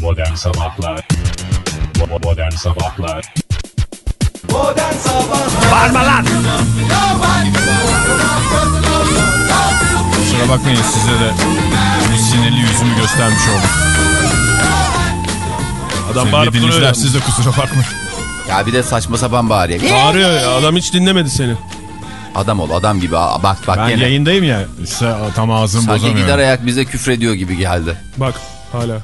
Modern Sabahlar Modern Sabahlar Modern Sabahlar Bağırma lan! Kusura bakmayın size de sinirli yüzümü göstermiş oldum. Adam Sevgili bağırıp duruyor. dinleyiciler ya. siz de kusura bakmayın. Ya bir de saçma sapan bağırıyor. Bağırıyor ya adam hiç dinlemedi seni. Adam ol adam gibi. Aa, Bak bak Ben gene. yayındayım ya. Tam ağzımı Sanki gider bozamıyorum. ayak bize küfrediyor gibi geldi. Bak hala.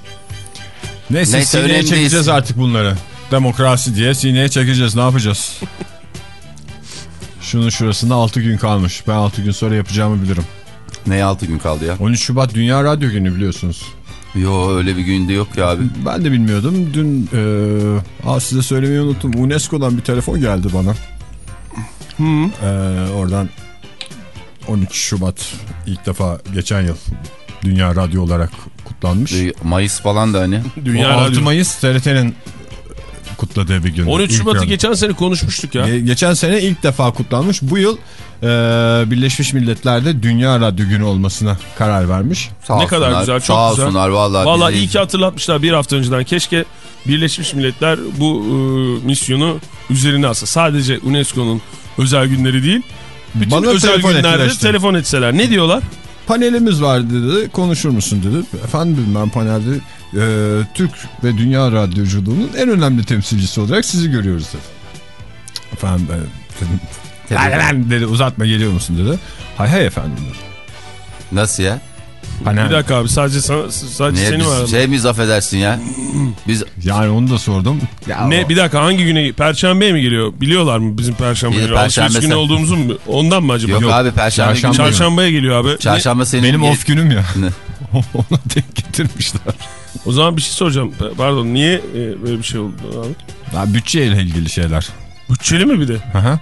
Neyse, Neyse, sineye çekeceğiz değil. artık bunları. Demokrasi diye sineye çekeceğiz. Ne yapacağız? Şunun şurasında 6 gün kalmış. Ben 6 gün sonra yapacağımı bilirim. Neye 6 gün kaldı ya? 13 Şubat Dünya Radyo Günü biliyorsunuz. Yo öyle bir günde yok ya abi. Ben de bilmiyordum. Dün e, aa, size söylemeyi unuttum. UNESCO'dan bir telefon geldi bana. E, oradan 13 Şubat ilk defa geçen yıl Dünya Radyo olarak kutlanmış. Mayıs falan da hani. Dünya O 6 Radyo. Mayıs TRT'nin kutladığı bir gün. 13 İlk Şubat'ı geçen sene konuşmuştuk ya. Ge- Geçen sene ilk defa kutlanmış. Bu yıl e, Birleşmiş Milletler'de Dünya Radyo Günü olmasına karar vermiş. Sağ Ne kadar güzel, çok sağ güzel. olsunlar vallahi. Valla bizi- iyi ki hatırlatmışlar bir hafta önceden. Keşke Birleşmiş Milletler bu e, misyonu üzerine alsa. Sadece UNESCO'nun özel günleri değil. Bütün Bana özel telefon günlerde ettiler işte. telefon etseler. Ne diyorlar? Panelimiz var dedi. Konuşur musun dedi. Efendim ben panelde e, Türk ve dünya radyoculuğunun en önemli temsilcisi olarak sizi görüyoruz dedi. Efendim ben dedi uzatma geliyor musun dedi. Hay hay efendim dedi. Nasıl ya? Panel. Bir dakika abi sadece sana, sadece Niye seni biz, var. şey miyiz affedersin ya? Biz Yani onu da sordum. Ya Ne o- bir dakika hangi güne Perşembeye mi geliyor? Biliyorlar mı bizim Perşembe günü? Perşembe günü olduğumuzu mu? Ondan mı acaba? yok, abi perşembe Çarşamba- günü. Çarşambaya geliyor abi. Ne- Çarşamba senin Benim gelip- off günüm ya. Ne? Ona denk getirmişler. O zaman bir şey soracağım. Pardon niye e, böyle bir şey oldu abi? Ya bütçeyle ilgili şeyler. Bütçeli mi bir de? Hı hı.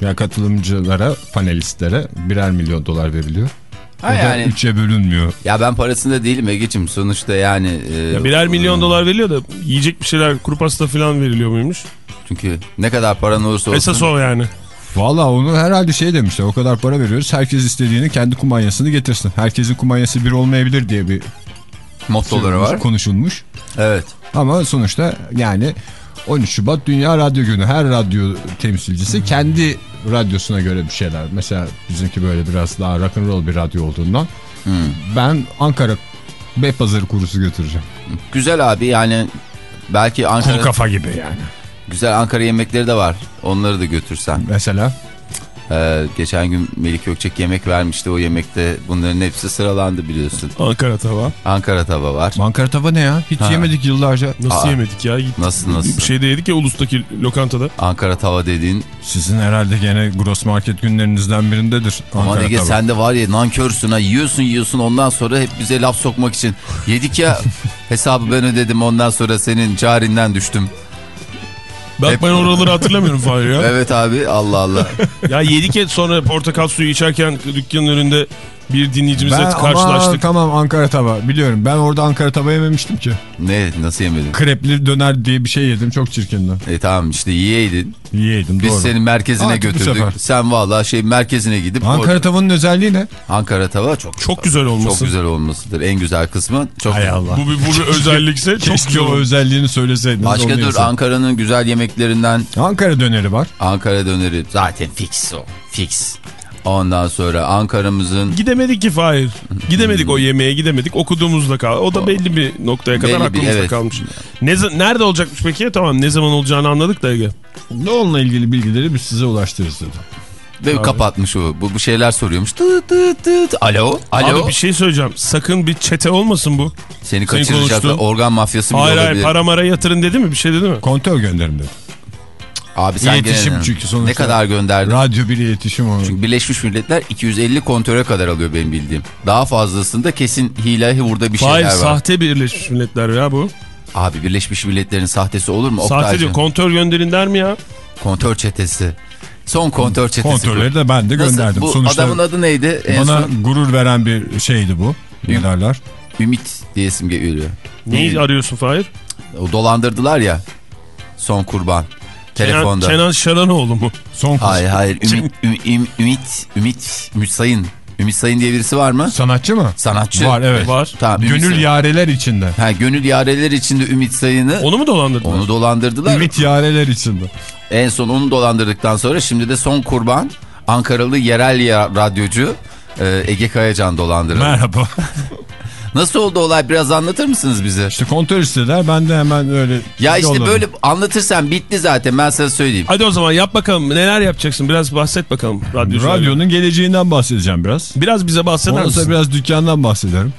Ya katılımcılara, panelistlere birer milyon dolar veriliyor. Ha o da yani. üçe bölünmüyor. Ya ben parasında değilim Ege'cim. Sonuçta yani. e, Ya birer milyon dolar veriliyor da yiyecek bir şeyler kuru pasta falan veriliyor muymuş? Çünkü ne kadar paran olursa olsun. Esas o yani. Valla onu herhalde şey demişler o kadar para veriyoruz herkes istediğini kendi kumanyasını getirsin. Herkesin kumanyası bir olmayabilir diye bir Mottoları var. konuşulmuş. Evet. Ama sonuçta yani 13 Şubat Dünya Radyo Günü. Her radyo temsilcisi kendi radyosuna göre bir şeyler. Mesela bizimki böyle biraz daha rock'n'roll bir radyo olduğundan Hmm. ben Ankara Beypazarı kurusu götüreceğim. Güzel abi yani belki Ankara kafa gibi yani. güzel Ankara yemekleri de var. Onları da götürsen. Mesela Ee, geçen gün Melik Gökçek yemek vermişti. O yemekte bunların hepsi sıralandı biliyorsun. Ankara tava. Ankara tava var. Ankara tava ne ya? Hiç Ha. yemedik yıllarca. Nasıl Aa. yemedik ya? Gittik. Nasıl, nasıl? Bir şeyde yedik ya Ulus'taki lokantada. Ankara tava dediğin. Sizin herhalde gene gross market günlerinizden birindedir. Aman Ankara Ege tava. sen de var ya nankörsün ha. Yiyorsun yiyorsun ondan sonra hep bize laf sokmak için. Yedik ya hesabı ben ödedim ondan sonra senin carinden düştüm. Bak Hep- ben oraları hatırlamıyorum Fahir ya. Evet abi Allah Allah. Ya yedik ya sonra portakal suyu içerken dükkanın önünde bir dinleyicimizle Ben karşılaştık. ama tamam Ankara tava biliyorum. Ben orada Ankara tava yememiştim ki. ne nasıl yemedin? Krepli döner diye bir şey yedim çok çirkindi. E tamam işte yiyeydin. Yiyeydin Biz doğru. seni merkezine Artık götürdük. Sen valla şey merkezine gidip Ankara orada- tavanın özelliği ne? Ankara tava çok Çok güzel çok olması. güzel olmasıdır. En güzel kısmı çok Hay Allah. Bu bir, bu bir özellikse çok Keşke güzel. o özelliğini söyleseydiniz. Başka dur. Ankara'nın güzel yemeklerinden Ankara döneri var. Ankara döneri zaten fix o. Fix. Ondan sonra Ankara'mızın Gidemedik ki Fahir. Gidemedik o yemeğe gidemedik. Okuduğumuzda kal. O da belli bir noktaya kadar Belli bir- aklımızda evet. kalmış. Ne, nerede olacakmış peki? Tamam ne zaman olacağını anladık da Ege. Ne onunla ilgili bilgileri biz size ulaştırırız dedi. ve kapatmış o. Bu, bu şeyler soruyormuş. Tı tı tı tı. Alo. Alo. Abi bir şey söyleyeceğim. Sakın bir çete olmasın bu. Seni kaçıracaklar. Organ mafyası bile Hayır hayır olabilir. para mara yatırın dedi mi? Bir şey dedi mi? Kontör gönderim dedi. Abi sen İletişim gene- çünkü sonuçta. Ne kadar gönderdin? Radyo bir iletişim o. Çünkü Birleşmiş Milletler 250 kontöre kadar alıyor benim bildiğim. Daha fazlasında kesin hile hurda bir şeyler Hayır var. sahte Birleşmiş Milletler ya bu. Abi Birleşmiş Milletler'in sahtesi olur mu? Sahte Oktaycığım? diyor. Kontör gönderin der mi ya? Kontör çetesi. Son kontör çetesi. Kontörleri de ben de bu. Nasıl? gönderdim. Bu Sonuçta adamın adı neydi? En bana son gurur veren bir şeydi bu. Ne derler? Ümit diye isim geliyor. Neyi arıyorsun Fahir? O dolandırdılar ya. Son kurban. Telefonda. Kenan, Kenan Şaranoğlu mu? Son kız. Hayır hayır Ümit, Üm- Üm- Ümit, Ümit, Ümit Sayın. Ümit Sayın diye birisi var mı? Sanatçı mı? Sanatçı. Var evet. Var. Tamam, Ümit Gönül Sayın. yareler içinde. Ha, gönül yareler içinde Ümit Sayın'ı Onu mu dolandırdılar? onu dolandırdılar. Ümit yareler içinde. En son onu dolandırdıktan sonra şimdi de son kurban Ankaralı yerel ya radyocu e, Ege Kayacan dolandırıldı. Merhaba. Nasıl oldu olay biraz anlatır mısınız bize? İşte kontrol istediler. Ben de hemen öyle Ya işte yolladım. böyle anlatırsan bitti zaten ben sana söyleyeyim. Hadi o zaman yap bakalım. Neler yapacaksın? Biraz bahset bakalım. Radyoculara. Radyonun geleceğinden bahsedeceğim biraz. Biraz bize bahseder sonra misin? biraz dükkandan bahsederim.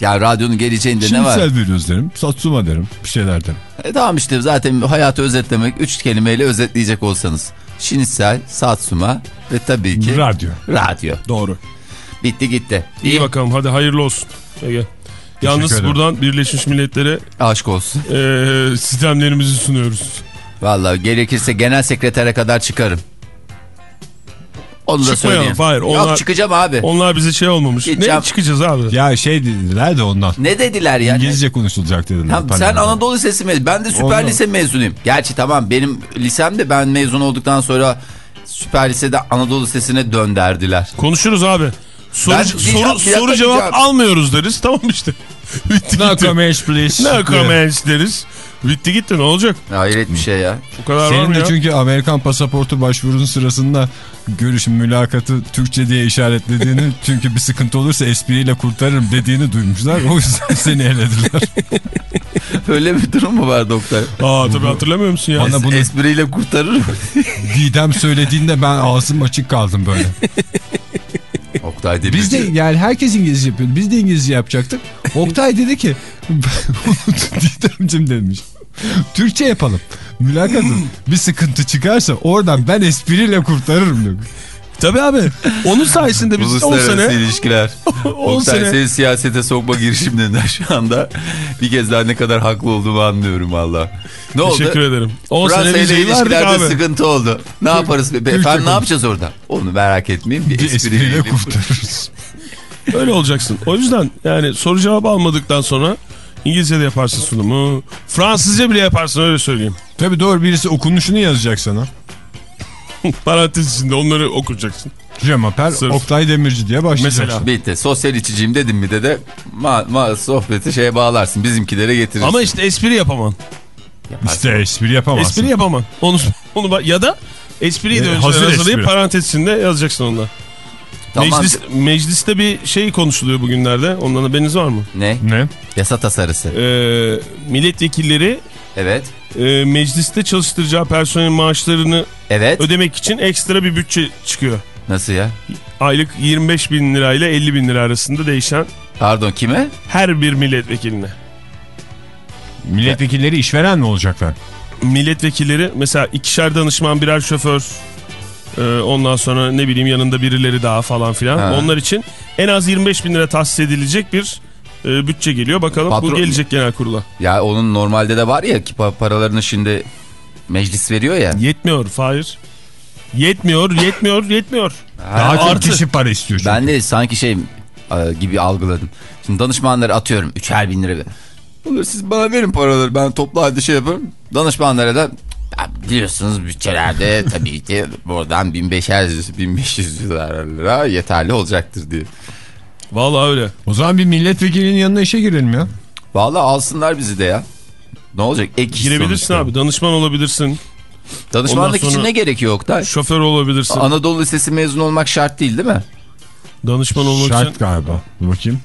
Ya radyonun geleceğinde ne var? Şinsel veriyoruz derim. Satsuma derim. Bir şeyler derim. E, tamam işte zaten hayatı özetlemek üç kelimeyle özetleyecek olsanız. Şinisel, Satsuma ve tabii ki Radyo. radyo. Doğru. Bitti gitti. İyi bakalım hadi hayırlı olsun. Ege. Yalnız buradan Birleşmiş Milletler'e Aşk olsun. eee sistemlerimizi sunuyoruz. Vallahi gerekirse genel sekretere kadar çıkarım. Onu da Çıkmayalım, söyleyeyim. hayır, onlar- Yok çıkacağım abi. Onlar bize şey olmamış. Gideceğim. Ne çıkacağız abi? Ya şey dediler de ondan. Ne dediler ya? İngilizce konuşulacak dediler. Tamam, sen. Anadolu Lisesi mezun. Ben de süper Ondan. lise mezunuyum. Gerçi tamam benim lisemde ben mezun olduktan sonra süper lisede Anadolu Lisesi'ne dönderdiler. Konuşuruz abi. Soru, Ben soru, soru cevap almıyoruz deriz. Tamam işte. Bitti No gitti. comments please. Ne comments deriz. Bitti gitti ne olacak? Hayret bir şey ya. Bu kadar var Senin mı de ya? çünkü Amerikan pasaportu başvurunun sırasında görüşüm mülakatı Türkçe diye işaretlediğini çünkü bir sıkıntı olursa espriyle kurtarırım dediğini duymuşlar. O yüzden seni elediler. Öyle bir durum mu var doktor? Aa tabii hatırlamıyor musun ya? Bana bunu Espriyle kurtarır mı? Didem söylediğinde ben ağzım açık kaldım böyle. Oktay Demirci. Biz de yani herkes İngilizce yapıyor. Biz de İngilizce yapacaktık. Oktay dedi ki Didemcim demiş. Türkçe yapalım. Mülakatın bir sıkıntı çıkarsa oradan ben espriyle kurtarırım demiş. Tabii abi. Onun sayesinde biz 10 Uluslararası sene ilişkiler. 10 Oktay sene seni siyasete sokma girişimlerinden şu anda bir kez daha ne kadar haklı olduğumu anlıyorum valla. Ne oldu? Teşekkür ederim. 10 Fransa sene vizeyi ilişkilerde abi. sıkıntı oldu. Ne yaparız? be? Efendim ne yapacağız orada? Onu merak etmeyin. Bir, Bir espriyle kurtarırız. Öyle olacaksın. O yüzden yani soru cevabı almadıktan sonra İngilizce'de yaparsın sunumu. Fransızca bile yaparsın öyle söyleyeyim. Tabii doğru birisi okunuşunu yazacak sana. Parantez içinde onları okuyacaksın. Cemaper Sırf. Oktay Demirci diye başlayacak. Mesela. Bitti. Sosyal içiciyim dedim mi de de ma, ma, sohbeti şeye bağlarsın. Bizimkilere getirirsin. Ama işte espri yapamam. İşte espri yapamazsın. Espri yapamam. Onu, onu bak- ya da espriyi de E, önce hazır hazırlayıp espri. parantez içinde yazacaksın onda. Tamam. Meclis, mecliste bir şey konuşuluyor bugünlerde. Ondan haberiniz var mı? Ne? Ne? Yasa tasarısı. Ee, milletvekilleri Evet. e, mecliste çalıştıracağı personelin maaşlarını Evet. ödemek için ekstra bir bütçe çıkıyor. Nasıl ya? Aylık 25 bin lirayla 50 bin lira arasında değişen Pardon kime? her bir milletvekiline. Milletvekilleri işveren mi olacaklar? Milletvekilleri mesela ikişer danışman birer şoför e, ondan sonra ne bileyim yanında birileri daha falan filan. Ha. Onlar için en az 25 bin lira tahsis edilecek bir e, bütçe geliyor. Bakalım bu Patron- gelecek genel kurula. Ya onun normalde de var ya ki pa- paralarını şimdi meclis veriyor ya. Yetmiyor Fahir. Yetmiyor, yetmiyor, yetmiyor. Daha çok artı. kişi para istiyor çünkü. Ben de sanki şey e, gibi algıladım. Şimdi danışmanları atıyorum. Üçer bin lira. ver. Olur siz bana verin paraları ben toplu halde şey yaparım. Danışmanlara da biliyorsunuz bütçelerde tabii ki buradan 1500 1500 lira yeterli olacaktır diye. Vallahi öyle. O zaman bir milletvekilinin yanına işe girelim ya. Vallahi alsınlar bizi de ya. Ne olacak? Ek Girebilirsin sonuçta. abi. Danışman olabilirsin. Danışmanlık için ne gerekiyor Oktay? Şoför olabilirsin. Anadolu Lisesi mezun olmak şart değil değil mi? Danışman olmak Şart için. galiba. Dur bakayım.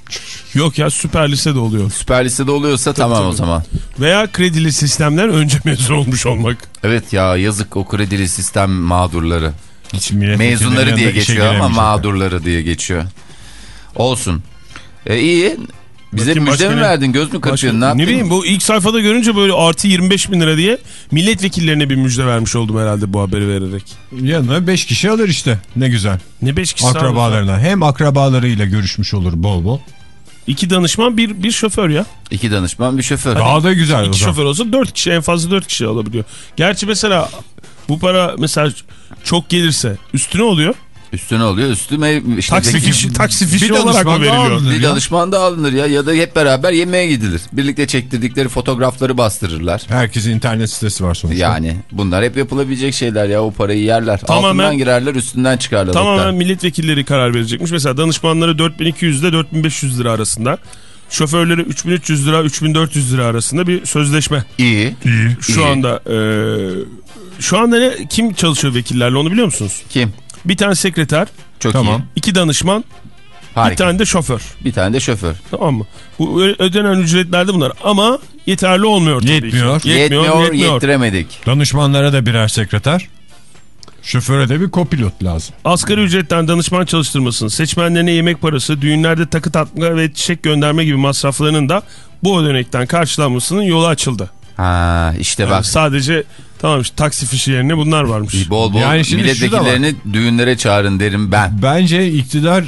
Yok ya süper lise de oluyor. Süper lisede oluyorsa tamam o tabii. zaman. Veya kredili sistemden önce mezun olmuş olmak. Evet ya yazık o kredili sistem mağdurları. Hiç Mezunları diye geçiyor ama mağdurları diye geçiyor. Olsun. E, iyi. Bize Bakayım müjde mi ne- verdin? Göz mü kırpıyorsun? Ne, ne bileyim bu ilk sayfada görünce böyle artı 25 bin lira diye milletvekillerine bir müjde vermiş oldum herhalde bu haberi vererek. Yanına 5 kişi alır işte. Ne güzel. Ne 5 kişi Akrabalarına. Hem akrabalarıyla görüşmüş olur bol bol. İki danışman bir, bir şoför ya. İki danışman bir şoför. Daha da güzel o İki şoför olsa 4 kişi en fazla 4 kişi alabiliyor. Gerçi mesela bu para mesela çok gelirse üstüne oluyor. Üstüne oluyor. Üstüme işte Taksi fişi, taksi fişi Bir olarak mı veriliyor? alınır. Bir danışman da alınır ya ya da hep beraber yemeğe gidilir. Birlikte çektirdikleri fotoğrafları bastırırlar. Herkesin internet sitesi var sonuçta. Yani bunlar hep yapılabilecek şeyler ya o parayı yerler. Tamamen- Altından girerler üstünden çıkarlar. Tamamen milletvekilleri karar verecekmiş. Mesela danışmanları 4200 ile 4500 lira arasında. Şoförleri 3300 lira 3400 lira arasında bir sözleşme. İyi. Şu İyi. anda e, şu anda ne kim çalışıyor vekillerle onu biliyor musunuz? Kim? Bir tane sekreter, Çok Tamam. iyi. iki danışman, Harika. bir tane de şoför. Bir tane de şoför. Tamam mı? Bu ödenen ücretler de bunlar ama yeterli olmuyor tabii Yetmiyor. ki. Yetmiyor, Yetmiyor, yetmiyor. yettiremedik. Danışmanlara da birer sekreter. Şoföre de bir kopilot lazım. Asgari ücretten danışman çalıştırmasının, seçmenlerine yemek parası, düğünlerde takı takma ve çiçek gönderme gibi masraflarının da bu ödenekten karşılanmasının yolu açıldı. Ha işte Yani bak. sadece tamam işte taksi fişi yerine bunlar varmış. Bol bol Yani şimdi milletvekillerini düğünlere çağırın derim ben. Bence iktidar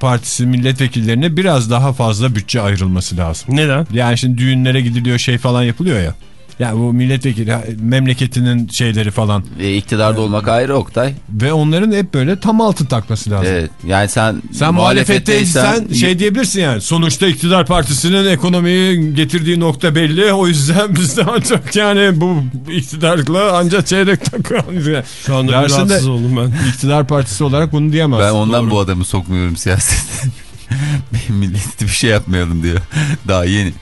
partisi milletvekillerine biraz daha fazla bütçe ayrılması lazım. Neden? Yani şimdi düğünlere gidiliyor şey falan yapılıyor ya. Yani bu milletvekili memleketinin şeyleri falan E, iktidarda olmak ayrı Oktay. ve onların hep böyle tam altın takması lazım. Evet. Yani sen Sen muhalefetteysen şey diyebilirsin yani sonuçta iktidar partisinin ekonomiyi getirdiği nokta belli o yüzden biz de ancak yani bu iktidarla ancak çeyrek takıyoruz. Yani. Şu anda rahatsız oldum ben. iktidar partisi olarak bunu diyemezsin. Ben ondan Doğru. bu adamı sokmuyorum siyasete. Milleti bir şey yapmayalım diyor. Daha yeni.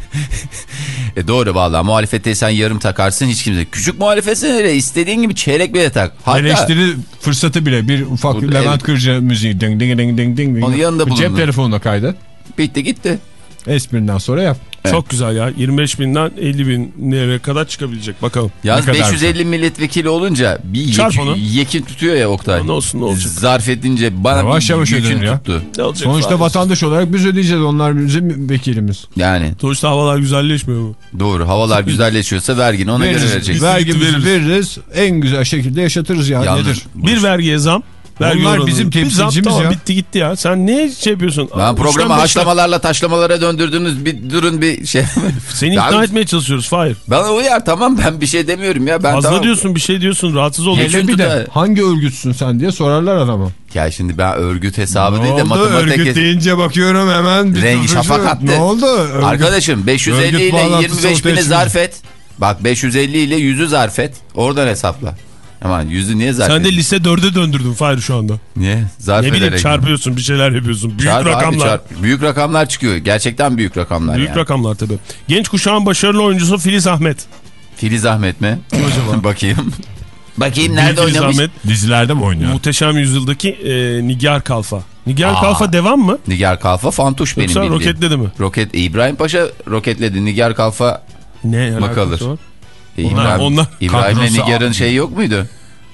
e doğru vallahi muhalefetteysen yarım takarsın hiç kimse. Küçük muhalefetsen öyle istediğin gibi çeyrek bile tak. Hatta Eleştiri fırsatı bile bir ufak Bu- Levent evet. Kırca müziği ding ding ding ding ding. Onun yanında Cep bulundu. telefonuna kaydet. bitti gitti. Esprinden sonra yap. Evet. Çok güzel ya. 25 binden 50 bin liraya kadar çıkabilecek. Bakalım. Yalnız Ne kadar 550 milletvekili olunca bir Çarp yek, onu. yekin tutuyor ya Oktay. Ne olsun, ne olacak? Zarf edince bana Yavaş bir yavaş ödenir ya. tuttu. Ne olacak? Sonuçta Fahir? vatandaş olarak biz ödeyeceğiz onlar bizim vekilimiz. Yani Sonuçta havalar güzelleşmiyor mu? doğru havalar güzelleşiyorsa vergini ona göre Veririz, vereceksin. vergimizi veririz. veririz. En güzel şekilde yaşatırız ya Yalnız- nedir? Bir vergiye zam. Vergi Onlar bizim temsilcimiz tamam, ya. bitti gitti ya. Sen ne şey yapıyorsun? Ben programı haşlamalarla taşlamalara döndürdünüz bir durun bir şey. Seni Ben- ikna etmeye çalışıyoruz Fahir. Bana uyar tamam ben bir şey demiyorum ya. Ben Fazla tamam. diyorsun bir şey diyorsun rahatsız oluyorsun. Hele bir de da- hangi örgütsün sen diye sorarlar adama. Ya şimdi ben örgüt hesabı Ne değil de oldu matematik... örgüt deyince bakıyorum hemen. bir Rengi şafak attı. Ne oldu? Örgüt- Arkadaşım 550 örgüt ile bağlantısı 25 ortaya bini zarf et. Bak 550 ile 100'ü zarf et. Oradan hesapla. Aman 100'ü niye zarf Sen de lise 4'e döndürdün Fahir şu anda. Niye? Zarf Ne bileyim çarpıyorsun bir şeyler yapıyorsun. Büyük Çarp abi, rakamlar. çarp. Büyük rakamlar çıkıyor. Gerçekten büyük rakamlar Büyük yani. rakamlar tabii. Genç kuşağın başarılı oyuncusu Filiz Ahmet. Filiz Ahmet mi? Kim acaba? Bakayım. Bakayım nerede Filiz oynamış? Ahmet Dizilerde mi oynuyor? muhteşem yüzyıldaki e, Nigar Kalfa. Nigar Aa. Kalfa devam mı? Nigar Kalfa Fantuş benim bildiğim. roketledi mi? Roket İbrahim Paşa roketledi. Nigar Kalfa Ne alakası var? E, Onlar- İbrahim, onlar- İbrahim'le Kadrosu Nigar'ın şeyi yok muydu?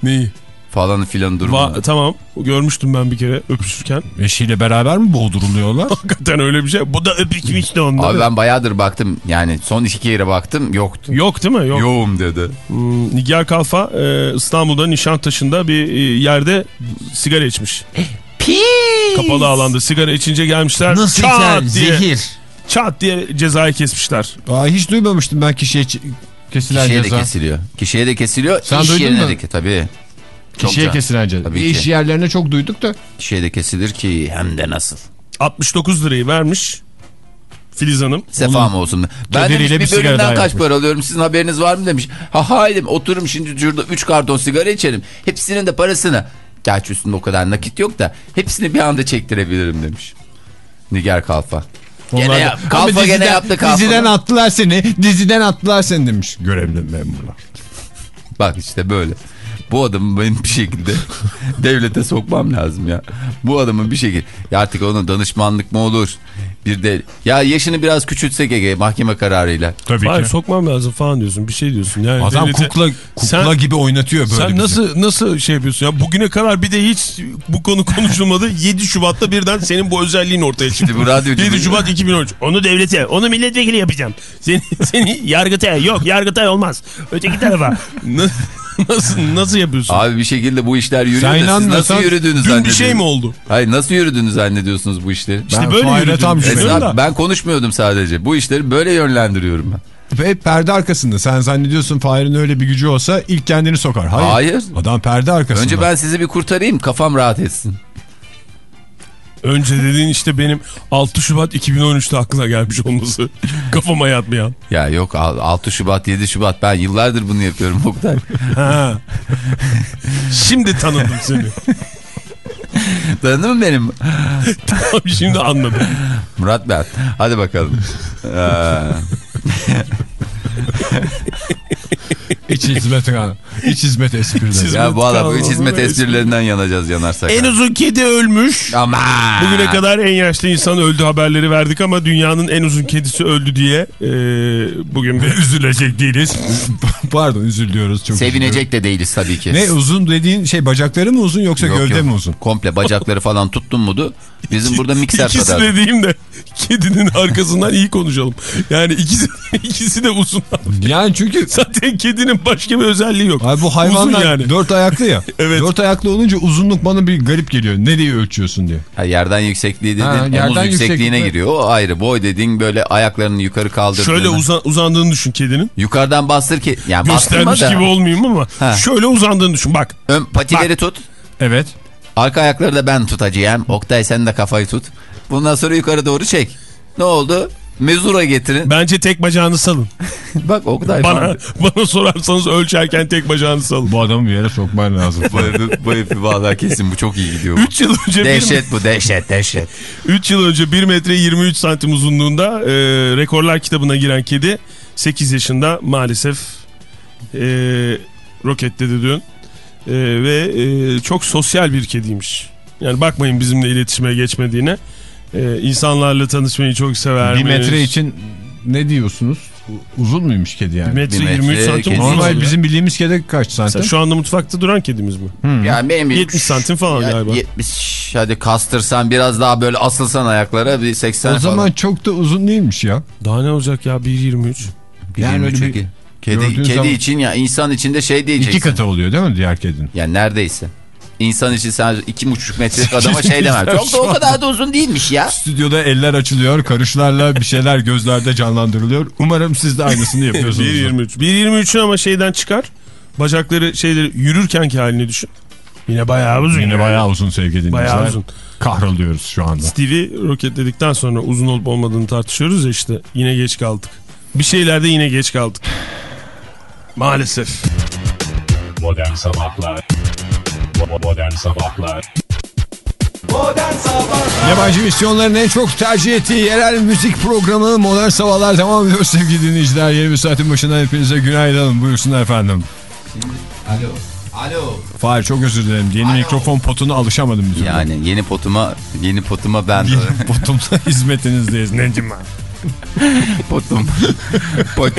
Neyi? Falan filan durumu. Va- tamam görmüştüm ben bir kere öpüşürken. Eşiyle beraber mi boğduruluyorlar? Hakikaten öyle bir şey. Bu da öpüşmüştü onda. Abi ben bayağıdır baktım. Yani son iki kere baktım yoktu. Yok değil mi? Yok. Yoğum dedi. Hmm, Nigar Kalfa e, İstanbul'da Nişantaşı'nda bir e, yerde sigara içmiş. Kapalı alanda sigara içince gelmişler. çat diye, Çat diye cezayı kesmişler. Aa, hiç duymamıştım ben kişiye kesilen Kişiye de ceza. kesiliyor. Kişiye de kesiliyor. Sen iş yerine mu? de tabii. Çok Kişiye can- kesilen ceza. Tabii iş yerlerine çok duyduk da. Kişiye de kesilir ki hem de nasıl. 69 lirayı vermiş Filiz Hanım. Sefa mı olsun? Ben demiş, bir bir bölümden kaç yapmış. para alıyorum sizin haberiniz var mı demiş. Ha haydim otururum şimdi şurada 3 karton sigara içerim. Hepsinin de parasını. Gerçi üstünde o kadar nakit yok da hepsini bir anda çektirebilirim demiş. Nigar Kalfa. Gene Onlar da- yap, kalfa gene diziden- yaptı kalfa. Diziden attılar seni. Diziden attılar seni demiş görevli memurlar. Bak işte böyle. Bu adamı benim bir şekilde devlete sokmam lazım ya. Bu adamın bir şekilde ya artık onun danışmanlık mı olur? Bir de ya yaşını biraz küçültsek Ege mahkeme kararıyla. Tabii Hayır ki. sokmam lazım falan diyorsun. Bir şey diyorsun. Yani Adam devlete- kukla, kukla Sen- gibi oynatıyor böyle Sen bizi. nasıl nasıl şey yapıyorsun ya? Bugüne kadar bir de hiç bu konu konuşulmadı. 7 Şubat'ta birden senin bu özelliğin ortaya çıktı. Bu radyocu- 7 Şubat 2013. Onu devlete, onu milletvekili yapacağım. Seni, seni yargıtaya, yok yargıtay olmaz. Öteki tarafa. Na- nasıl nasıl yapıyorsun? Abi bir şekilde bu işler yürüyor Sen da siz nasıl yürüdüğünü Dün bir zannediyorsunuz? şey mi oldu? Hayır nasıl yürüdüğünü zannediyorsunuz bu işleri? İşte Ben böyle Esra, da. ben konuşmuyordum sadece. Bu işleri böyle yönlendiriyorum ben. Ve perde arkasında. Sen zannediyorsun Fahir'in öyle bir gücü olsa ilk kendini sokar. Hayır. Hayır. Adam perde arkasında. Önce ben sizi bir kurtarayım kafam rahat etsin. Önce dediğin işte benim 6 Şubat 2013'te aklına gelmiş olması. Kafama yatmayan. Ya yok al- 6 Şubat 7 Şubat ben yıllardır bunu yapıyorum Oktay. Ha. Şimdi tanıdım seni. Tanıdın mı benim? Tamam şimdi anladım. Murat ben. Hadi bakalım. Ee, İç hizmet yani. İç hizmet esprileri. ya bu adam kalmadı hizmet esprilerinden yanacağız yanarsak. En uzun kedi ölmüş. Ama. Bugüne kadar en yaşlı insan öldü haberleri verdik ama dünyanın en uzun kedisi öldü diye e, bugün de üzülecek değiliz. Pardon üzülüyoruz çok. Sevinecek de değiliz tabii ki. Ne uzun dediğin şey bacakları mı uzun yoksa Yok, gövde yok. mi uzun? Komple bacakları falan tuttun mudu? Bizim burada mikser İkisi kadar. dediğim de kedinin arkasından iyi konuşalım. Yani ikisi, ikisi de uzun. Yani çünkü Zaten kedinin başka bir özelliği yok. Abi bu hayvanlar Uzun yani. dört ayaklı ya. Evet. Dört ayaklı olunca uzunluk bana bir garip geliyor. Ne diye ölçüyorsun diye. Ha, yerden yüksekliği dediğin Ha, omuz yerden yüksekliğine giriyor. O ayrı. Boy dediğin böyle ayaklarını yukarı kaldırdığını. Şöyle uzan, uzandığını düşün kedinin. Yukarıdan bastır ki. Yani Göstermiş da. gibi olmayayım ama Ha. şöyle uzandığını düşün. Bak Ön patileri tut. Evet. Arka ayakları da ben tutacağım. Oktay sen de kafayı tut. Bundan sonra yukarı doğru çek. Ne oldu? Mezura getirin. bence tek bacağını salın. Bak Oktay Bana, bana sorarsanız ölçerken tek bacağını salın. Bu adamı bir yere sokman lazım. bu herifi, bu herifi vallahi kesin bu çok iyi gidiyor. 3 yıl önce bir, Dehşet bu dehşet dehşet. 3 yıl önce 1 metre 23 santim uzunluğunda e, rekorlar kitabına giren kedi 8 yaşında maalesef e, roketledi dün. E, ve e, çok sosyal bir kediymiş. Yani bakmayın bizimle iletişime geçmediğine. E, insanlarla tanışmayı çok sever. bir metre için ne diyorsunuz? Uzun muymuş kedi yani? Bir metre Bir metre 23 santim kedi. Normal bizim bildiğimiz kedi kaç santim? Mesela şu anda mutfakta duran kedimiz mi? Yani benim 70 santim falan Ya galiba. 70 hadi kastırsan biraz daha böyle asılsan ayaklara bir 80 o zaman çok da uzun değilmiş ya. Daha ne olacak ya 1.23. falan. yani öyle bir Çünkü kedi, gördüğün kedi zaman- için ya insan için de şey diyeceksin. İki katı oluyor değil mi diğer kedinin? Yani neredeyse. İnsan için sen iki buçuk metrelik adama şey demem. Çok da o kadar da uzun değilmiş ya. Stüdyoda eller açılıyor, karışlarla bir şeyler gözlerde canlandırılıyor. Umarım siz de aynısını yapıyorsunuz. 1.23. 1.23'ün ama şeyden çıkar. Bacakları şeyleri yürürkenki halini düşün. Yine bayağı uzun. Yine yani. bayağı uzun sevgili dinleyiciler. Bayağı uzun. Kahroluyoruz şu anda. Stevie'yi roketledikten sonra uzun olup olmadığını tartışıyoruz ya işte. Yine geç kaldık. Bir şeylerde yine geç kaldık. Maalesef. Modern Sabahlar Modern Sabahlar Modern Sabahlar Yabancı misyonların en çok tercih ettiği yerel müzik programı Modern Sabahlar devam ediyor sevgili dinleyiciler. Yeni bir saatin başından hepinize günaydın. Buyursunlar efendim. Alo. Alo. Fahir çok özür dilerim. Yeni mikrofon potuna alışamadım türlü. Yani yeni potuma yeni potuma ben Yeni potumda hizmetinizdeyiz. Necim ben. potum. Pot,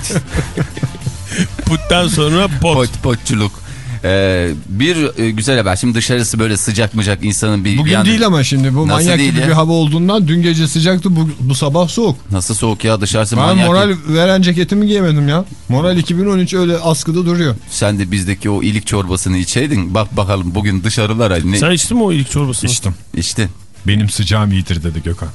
Put'tan sonra pot. pot, potçuluk. Ee, bir e, güzel haber. Şimdi dışarısı böyle sıcak mıcak insanın bir... Bugün anda- değil ama şimdi bu Nasıl manyak gibi ya? bir hava olduğundan dün gece sıcaktı bu, bu sabah soğuk. Nasıl soğuk ya dışarısı Ben manyak. moral veren ceketimi giyemedim ya. Moral 2013 öyle askıda duruyor. Sen de bizdeki o ilik çorbasını içeydin. Bak bakalım bugün dışarılara ne Sen içtin mi o ilk çorbasını? İçtim. içtin. Benim sıcağım iyidir dedi Gökhan.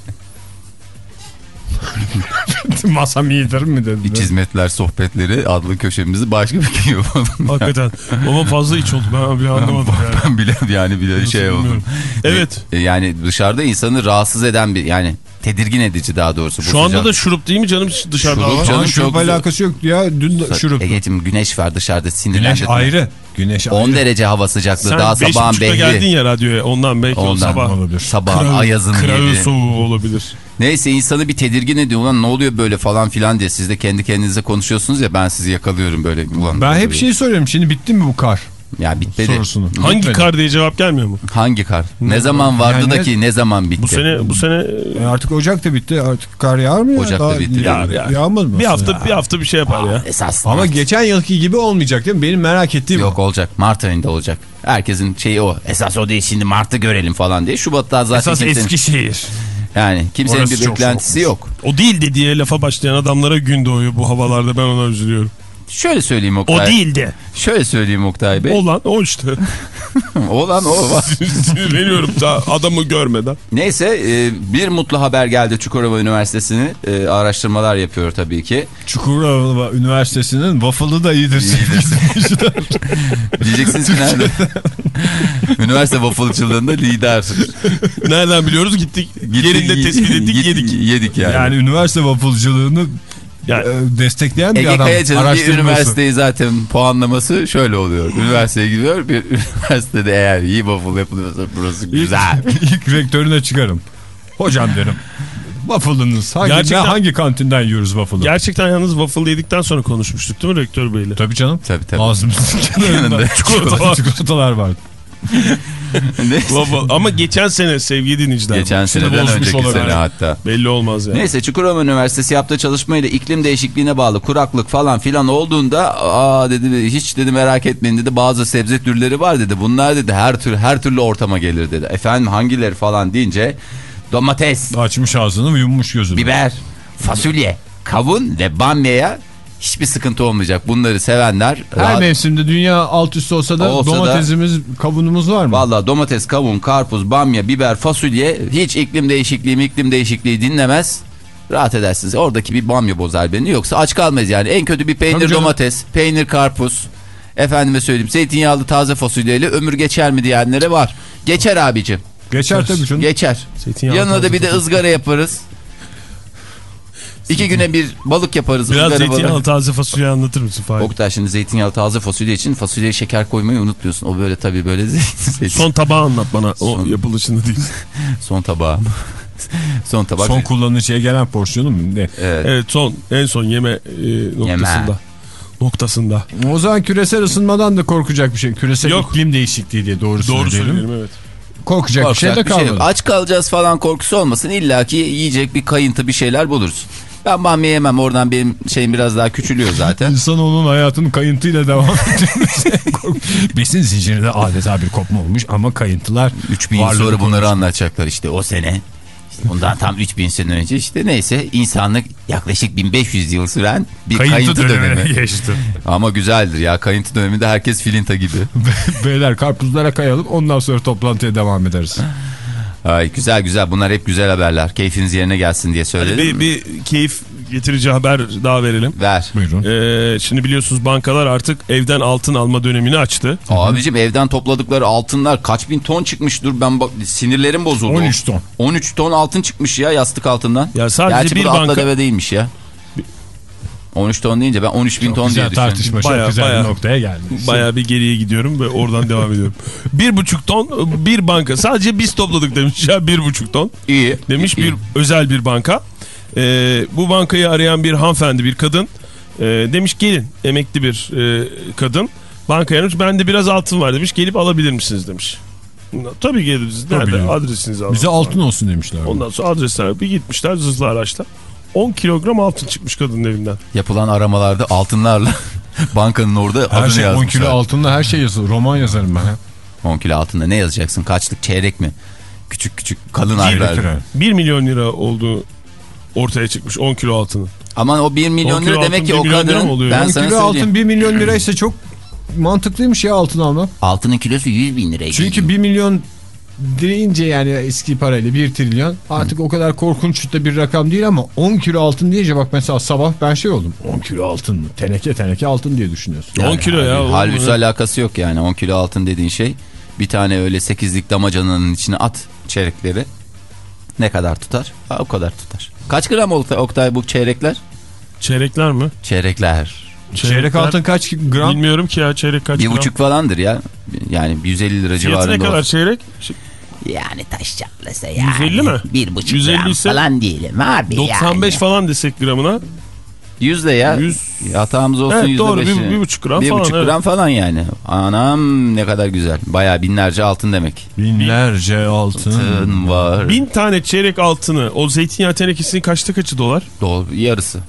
Masam iyidir mi dedi. İç hizmetler sohbetleri adlı köşemizi başka bir gün yapalım. Hakikaten. Ama fazla iç oldu. Ben bir anlamadım yani. ben bile yani bile Nasıl şey oldum. bilmiyorum. Evet. E, Yani dışarıda insanı rahatsız eden bir yani tedirgin edici daha doğrusu. Şu anda sıcak. da şurup değil mi canım dışarıda Şurup canım. Şurup alakası yok ya. Dün şurup. Ege'cim güneş var dışarıda sinirlendim. Güneş ayrı. Güneş 10 ayrı. derece hava sıcaklığı Sen daha sabahın buçukta geldin behri. ya radyoya ondan belki o Ondan sabah. olabilir. Ayazını kırağı yedi. soğuğu olabilir. Neyse insanı bir tedirgin ediyor. Ulan ne oluyor böyle falan filan diye. Siz de kendi kendinize konuşuyorsunuz ya ben sizi yakalıyorum böyle. Ulan Ben hep bir- şey soruyorum. Şimdi bitti mi bu kar Ya bitmedi. sorusunu? Hangi Bitmedi. kar diye cevap gelmiyor mu? Hangi kar? Ne zaman vardı Yani da ne- ki ne zaman bitti? Bu sene bu sene E artık Ocak da bitti. Artık kar yağar mı ya? Ocak da bitti. Ya, Ya- Yağmaz mı? bir hafta bir hafta bir şey yapar ya. Esas. Ama geçen yılki gibi olmayacak değil mi? Benim merak ettiğim Yok o. olacak. Mart ayında olacak. Herkesin şeyi o. Esas o değil şimdi Mart'ı görelim falan diye. Şubat'ta zaten Esas kimsenin, Eskişehir. Yani kimsenin Orası bir beklentisi yok. O değil de diye lafa başlayan adamlara gün doğuyor bu havalarda ben ona üzülüyorum. Şöyle söyleyeyim O Oktay. değildi. Şöyle söyleyeyim Oktay Bey. Olan o işte. Olan o. Sinirleniyorum daha adamı görmeden. Neyse e, bir mutlu haber geldi Çukurova Üniversitesi'ni e, araştırmalar yapıyor tabii ki. Çukurova Üniversitesi'nin waffle'ı da iyidir. Diyeceksiniz ki nerede? Üniversite waffle'cılığında lider. Nereden biliyoruz gittik. Gittik, yerinde tespit ettik yedik. Yedik yani. yani üniversite waffle'cılığını Yani- destekleyen bir Ege adam. Kayacan'ın bir üniversiteyi zaten puanlaması şöyle oluyor. Üniversiteye gidiyor bir üniversitede eğer iyi waffle yapılıyorsa burası güzel. İlk rektörüne çıkarım. Hocam derim. Waffle'ınız hangi, Gerçekten- hangi kantinden yiyoruz waffle'ı? Gerçekten yalnız waffle yedikten sonra konuşmuştuk değil mi rektör beyle? Tabii canım. Tabii tabii. Ağzımızın Yanında kenarında çikolata. çikolatalar vardı. Neyse. Waffle. Ama geçen sene sevgili dinleyiciler. Geçen Şimdi seneden önceki olabilir. sene hatta. Belli olmaz yani. Neyse Çukurova Üniversitesi yaptığı çalışmayla iklim değişikliğine bağlı kuraklık falan filan olduğunda aa dedi hiç dedi merak etmeyin dedi bazı sebze türleri var dedi. Bunlar dedi her tür her türlü ortama gelir dedi. Efendim hangileri falan deyince domates, Açmış ağzını yummuş gözünü. biber, fasulye, kavun ve bamyaya hiçbir sıkıntı olmayacak. Bunları sevenler Her rahat- mevsimde dünya alt üst olsa da Olsa da- domatesimiz, kavunumuz var mı? Valla domates, kavun, karpuz, bamya, biber, fasulye hiç iklim değişikliği iklim değişikliği dinlemez. Rahat edersiniz. Oradaki bir bamya bozar beni. Yoksa aç kalmayız yani. En kötü bir peynir domates, peynir karpuz. Efendime söyleyeyim zeytinyağlı taze fasulyeyle ömür geçer mi diyenlere var. Geçer abicim. Geçer tabii canım. Geçer. Yanına da bir de ızgara yaparız. İki güne bir balık yaparız. Biraz zeytinyağlı balık. taze fasulye anlatır mısın Fahir? Oktay şimdi zeytinyağlı taze fasulye için fasulyeye şeker koymayı unutmuyorsun. O böyle tabii böyle zeytin. Son tabağı anlat bana. O Son- yapılışını değil. Son tabağı. Son tabak. Son kullanıcıya gelen porsiyonu mu? Ne? Evet. Evet son en son yeme e, noktasında. Noktasında. O zaman küresel ısınmadan da korkacak bir şey. Küresel Yok. iklim değişikliği diye doğru, Doğru söyleyelim. evet. Korkacak, bir şey de Korkacak bir şey kalmadı. yok. Aç kalacağız falan korkusu olmasın. İlla ki yiyecek bir kayıntı bir şeyler buluruz. Ben bamya yemem. Oradan benim şeyim biraz daha küçülüyor zaten. İnsan onun hayatının kayıntıyla devam ediyor. Besin zincirinde adeta bir kopma olmuş ama kayıntılar 3000 yıl sonra bunları anlatacaklar işte o sene. İşte bundan tam 3000 sene önce işte neyse insanlık yaklaşık 1500 yıl süren bir kayıntı, dönemi. geçti. Ama güzeldir ya kayıntı döneminde herkes filinta gibi. Beyler karpuzlara kayalım ondan sonra toplantıya devam ederiz. Ay, güzel güzel bunlar hep güzel haberler. Keyfiniz yerine gelsin diye söyledim. Bir, bir keyif getirici haber daha verelim. Ver. Buyurun. Ee, şimdi biliyorsunuz bankalar artık evden altın alma dönemini açtı. Abicim evden topladıkları altınlar kaç bin ton çıkmış dur ben bak sinirlerim bozuldu. 13 ton. 13 ton altın çıkmış ya yastık altından. Ya sadece Gerçi bir banka- değilmiş ya. 13 ton deyince ben 13 bin ton diye Güzel düşündüm. tartışma çok Bayağı, güzel bayağı. bir noktaya geldi. Bayağı bir geriye gidiyorum ve oradan devam ediyorum. Bir buçuk ton bir banka. Sadece biz topladık demiş ya bir buçuk ton. İyi. Demiş İyi. bir özel bir banka. Ee, bu bankayı arayan bir hanımefendi bir kadın. Ee, demiş gelin emekli bir e, kadın. Bankaya aramış bende biraz altın var demiş gelip alabilir misiniz demiş. Tabii geliriz. Nerede? Tabii. Adresinizi alın. Bize altın olsun demişler. Ondan sonra adresler bir gitmişler hızlı araçla. 10 kilogram altın çıkmış kadının evinden. Yapılan aramalarda altınlarla bankanın orada Her adını şey 10 yazmışlar. kilo altınla her şey yazılır. Roman yazarım ben. ya. 10 kilo altında ne yazacaksın? Kaçlık çeyrek mi? Küçük küçük kalın harfler. lira. 1 milyon lira olduğu ortaya çıkmış 10 kilo altının. Aman o 1 milyon 10 lira demek ki o kadının ben 10 sana kilo söyleyeyim. altın 1 milyon liraysa çok mantıklıymış ya altın almak. Altının kilosu 100 bin liraya Çünkü geliyor. 1 milyon deyince yani eski parayla 1 trilyon artık o kadar korkunç da bir rakam değil ama 10 kilo altın deyince bak mesela sabah ben şey oldum 10 kilo altın mı teneke teneke altın diye düşünüyorsun. 10 kilo ya. Halbuki alakası yok yani 10 kilo altın dediğin şey bir tane öyle 8'lik damacananın içine at çeyrekleri ne kadar tutar? Ha, o kadar tutar. Kaç gram Oktay, Oktay bu çeyrekler? Çeyrekler mi? Çeyrekler. Çeyrek altın kaç gram? Bilmiyorum ki ya çeyrek kaç Bir gram. buçuk falandır ya. Yani 150 lira Fiyatı civarında. ne kadar olsun. çeyrek? Yani taş çatlasa yani. 150 mi? Bir buçuk 150 gram ise falan diyelim abi 95 yani. falan desek gramına. 100 de ya. 100. Hatamız olsun Evet, doğru, bir- beşi. bir buçuk gram Bir falan, buçuk evet. gram falan yani. Anam ne kadar güzel. Baya binlerce altın demek. Binlerce altın. Altın var. Bin tane çeyrek altını o zeytinyağı tenekesinin kaçta kaçı dolar? Doğru, yarısı.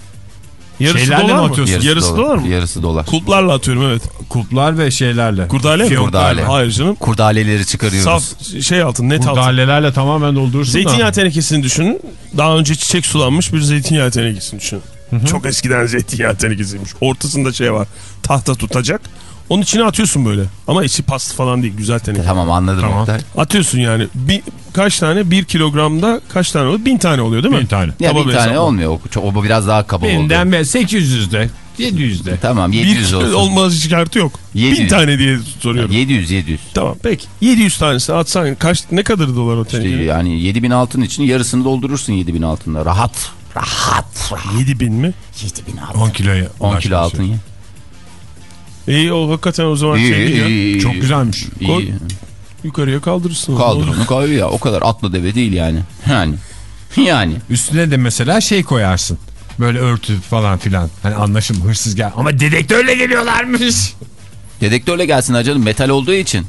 Yarısı Şeylerle dolar mı? atıyorsun? Yarısı, dolar mı? Yarısı dolar. Kulplarla atıyorum evet. Kuplar ve şeylerle. Kurdale mi? Kurdale. Hayır canım. Kurdaleleri çıkarıyoruz. Saf şey altın net altın. Kurdalelerle tamamen doldurursun Zeytinyağı da. tenekesini düşünün. Daha önce çiçek sulanmış bir zeytinyağı tenekesini düşünün. Çok eskiden zeytinyağı tenekesiymiş. Ortasında şey var. Tahta tutacak. Onun içine atıyorsun böyle. Ama içi pasta falan değil. Güzel teneke. Tamam anladım Tamam. Atıyorsun yani. Bir, kaç tane? Bir kilogramda kaç tane oluyor? Bin tane oluyor değil mi? Bin tane. Ya Kaba bir bir tane hesapla. olmuyor. O, çok- o biraz daha kaba oldu. Binden ve 800'de 700'de. Tamam Bir 700 kilo olsun. olmaz şartı yok. 700. Bin tane diye soruyorum. 700 700. Tamam peki. 700 tanesi atsan kaç ne kadar dolar o İşte teneke? yani 7000 altın için yarısını doldurursun 7000 altında. Rahat. Rahat. rahat. 7000 mi? 7000 altın. 10 kiloya 10 kilo altın ye. İyi o hakikaten o zaman İyi, şey ya. iyi, iyi. Çok güzelmiş. İyi. Yukarıya kaldırırsın. Kaldır onu koy ya. O kadar atlı deve değil yani. Yani. Yani. Üstüne de mesela şey koyarsın. Böyle örtü falan filan. Hani anlaşım hırsız gel. Ama dedektörle geliyorlarmış. Dedektörle gelsin ha canım metal olduğu için.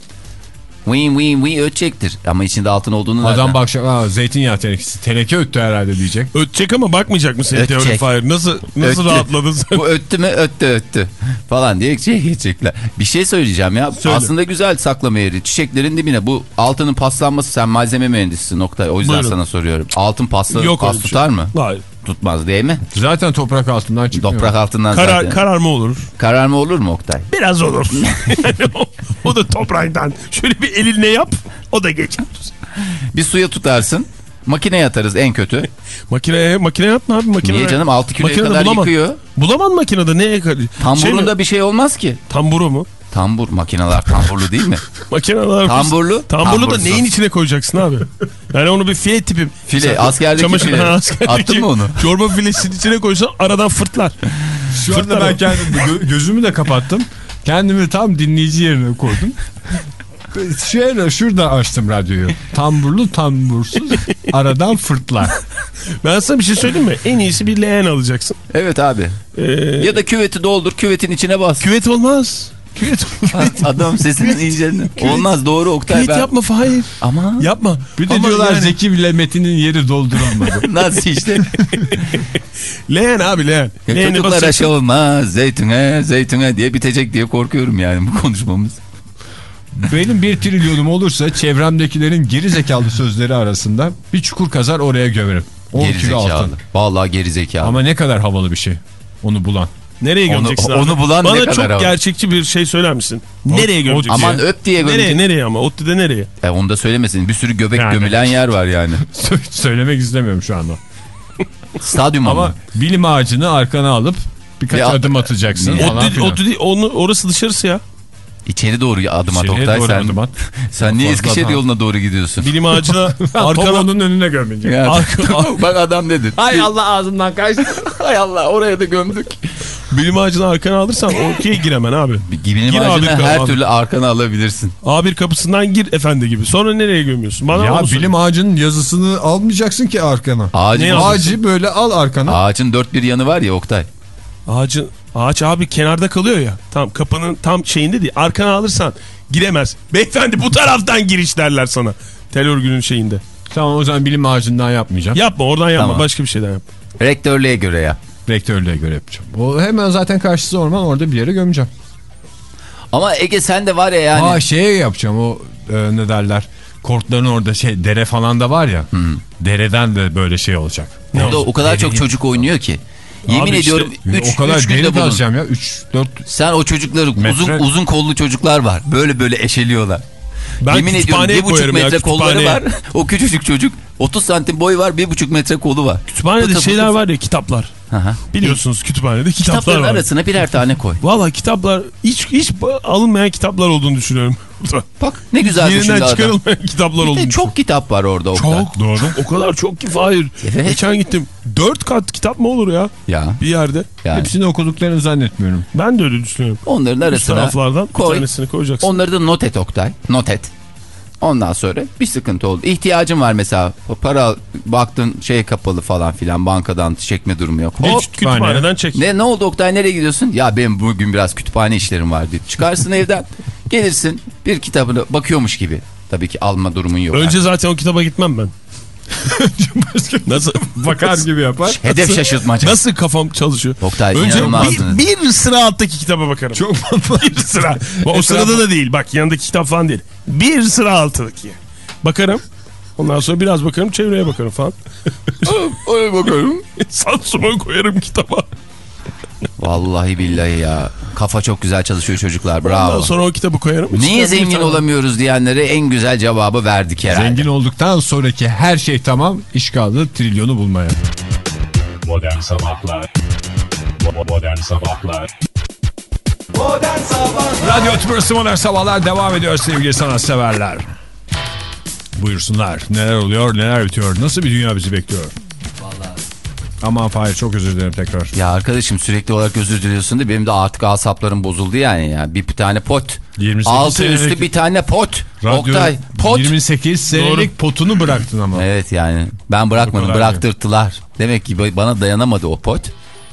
Win win win ötecektir. Ama içinde altın olduğunu Adam nereden? bakacak aa, zeytinyağı tenekesi. Teneke öttü herhalde diyecek. Ötecek ama bakmayacak mısın Ötecek. teori fire? Nasıl nasıl Öttü. rahatladın sen? Bu öttü mü öttü öttü falan diye şey geçecekler. Bir şey söyleyeceğim ya. Söyle. Aslında güzel saklama yeri. Çiçeklerin dibine bu altının paslanması sen malzeme mühendisisin nokta. O yüzden Buyurun. sana soruyorum. Altın pasla, Yok pas bir tutar şey. mı? Hayır. Tutmaz değil mi? Zaten toprak altından çıkmıyor. Toprak altından Karar, zaten. kararma olur. Kararma olur mu Oktay? Biraz olur. Yani o, o da topraktan. Şöyle bir elinle yap. O da geçer. Bir suya tutarsın. Makineye atarız en kötü. Makineye, makineye atma abi. Makineye. Niye canım 6 kiloya Makinede kadar bulamam. yıkıyor. Bulamam makinede. Neye kadar? Tamburunda Şey mi? bir şey olmaz ki. Tamburu mu? Tambur makineler tamburlu değil mi? Makineler. Tamburlu. Tamburlu da Tambursuz. neyin içine koyacaksın abi? Yani onu bir file tipi. File, Mesela askerdeki çamaşır- file. Askerdeki Attın mı onu? Çorba filesinin içine koysan aradan fırtlar. Şu anda ben kendim gö- gözümü de kapattım. Kendimi tam dinleyici yerine koydum. Şöyle şurada açtım radyoyu. Tamburlu tambursuz aradan fırtlar. Ben sana bir şey söyleyeyim mi? En iyisi bir leğen alacaksın. Evet abi. Ee, Ya da küveti doldur küvetin içine bas. küvet olmaz. Küvet, küvet, Adam sesinin incelini. Olmaz doğru Oktay küvet ben. yapma Fahir. Ama Yapma. Bir de Ama diyorlar yani- Zeki bile Metin'in yeri doldurulmadı. nasıl işte? Leğen abi leğen. Ya Leğeni çocuklar aşı olmaz zeytine zeytine diye bitecek diye korkuyorum yani bu konuşmamız. Benim bir trilyonum olursa çevremdekilerin geri zekalı sözleri arasında bir çukur kazar oraya gömerim. 10 Geri kilo altın. zekalı. Vallahi geri zekalı. Ama ne kadar havalı bir şey. Onu bulan. Nereye Onu- gömeceksin onu abi? bulan ne Bana kadar çok abi? gerçekçi bir şey söyler misin? Nereye gömeceksin? Aman öp diye Nereye gömecek. nereye ama? ODTÜ'de nereye? E, onu da söylemesin. Bir sürü göbek Yani. gömülen yer var yani. Söylemek istemiyorum şu anda. Stadyum ama. Ama bilim ağacını arkana alıp birkaç Ya- adım atacaksın falan filan. ODTÜ değil, onu, orası dışarısı ya. İçeri doğru adım at Oktay doğru sen. adım at. Sen niye Eskişehir yoluna doğru gidiyorsun? Bilim ağacına arkana... Tavanın önüne gömecek. Ya, Arka- Bak adam dedi. Hay Allah ağzımdan kaçtı. Hay Allah oraya da gömdük. Bilim ağacını arkana alırsan okey gir hemen abi. Gibinin Gir ağacını abi, her abi. türlü arkana alabilirsin. A1 kapısından gir efendi gibi. Sonra nereye gömüyorsun? Bana Ya bilim ağacının yazısını almayacaksın ki arkana. Ağacın, Ne? Ağacı böyle al arkana. ağacın dört bir yanı var ya Oktay. Ağacın, ağaç abi kenarda kalıyor ya. Tam kapının tam şeyinde değil. Arkana alırsan giremez. Beyefendi bu taraftan giriş derler sana. Tel örgünün şeyinde. Tamam o zaman bilim ağacından yapmayacağım. Yapma oradan yapma. Tamam. Başka bir şeyden yap. Rektörlüğe göre ya. Rektörlüğe göre yapacağım. O hemen zaten karşısı orman orada bir yere gömeceğim. Ama Ege sen de var ya yani. Aa şeye yapacağım o e, ne derler. Kortların orada şey dere falan da var ya. Dereden de böyle şey olacak. Orada o kadar çok çocuk oynuyor ki. Yemin Abi işte, ediyorum 3 o kadar günde deri bulun. kazacağım ya. 3 4 Sen o çocukları uzun Metre. uzun kollu çocuklar var. Böyle böyle eşeliyorlar. Ben Yemin ediyorum bir buçuk metre kolları var. O küçücük çocuk 30 santim boyu var bir buçuk metre kolu var. Kütüphanede Pıtı şeyler pıtı. var ya kitaplar. Aha. Biliyorsunuz kütüphanede kitaplar Kitapların var. arasına birer tane koy. Valla kitaplar hiç hiç alınmayan kitaplar olduğunu düşünüyorum. Bak ne güzel düşündü Yerinden adam. çıkarılmayan kitaplar Bir olduğunu çok kitap var orada Oktay. Çok doğru. O kadar çok ki Fahir. Evet. Geçen gittim. Dört kat kitap mı olur ya Ya bir yerde? yani. hepsini okuduklarını zannetmiyorum. Ben de öyle düşünüyorum. Onların arasına koy. bir tanesini koyacaksın. Onları da not et Oktay. Not et. Ondan sonra bir sıkıntı oldu. İhtiyacın var mesela. O para baktın şey kapalı falan filan bankadan çekme durumu yok. Hop. kütüphaneden çek. Ne ne oldu Oktay nereye gidiyorsun? Ya benim bugün biraz kütüphane işlerim var diye. Çıkarsın evden. Gelirsin bir kitabını bakıyormuş gibi. Tabii ki alma durumun yok. Önce zaten o kitaba gitmem ben. Nasıl? Bakar gibi yapar. Hedef şaşırtmaca. Nasıl kafam çalışıyor? Oktay Önce bir, bir sıra alttaki kitaba bakarım. Çok bir sıra. o sırada da değil. Bak yanındaki kitap falan değil. Bir sıra alttaki. Bakarım. Ondan sonra biraz bakarım çevreye bakarım falan. Öyle bakalım. Samsun'a koyarım kitaba. Vallahi billahi ya. Kafa çok güzel çalışıyor çocuklar. Ondan Bravo. sonra o kitabı koyarım. Niye zengin tane- olamıyoruz diyenlere en güzel cevabı verdik herhalde. Zengin olduktan sonraki her şey tamam. İş kaldı trilyonu bulmaya. Modern Sabahlar Modern Sabahlar Modern Sabahlar Radyo Tümrüsü Modern Sabahlar devam ediyor sevgili sanatseverler. Buyursunlar. Neler oluyor, neler bitiyor, nasıl bir dünya bizi bekliyor? Aman Fahir çok özür dilerim tekrar. Ya arkadaşım sürekli olarak özür diliyorsun da benim de artık asaplarım bozuldu yani ya. Bir, tane pot. 28 Altı senelik üstü bir tane pot. Radyo Oktay pot. 28 senelik potunu bıraktın ama. Evet yani ben bırakmadım bıraktırttılar. Demek ki bana dayanamadı o pot.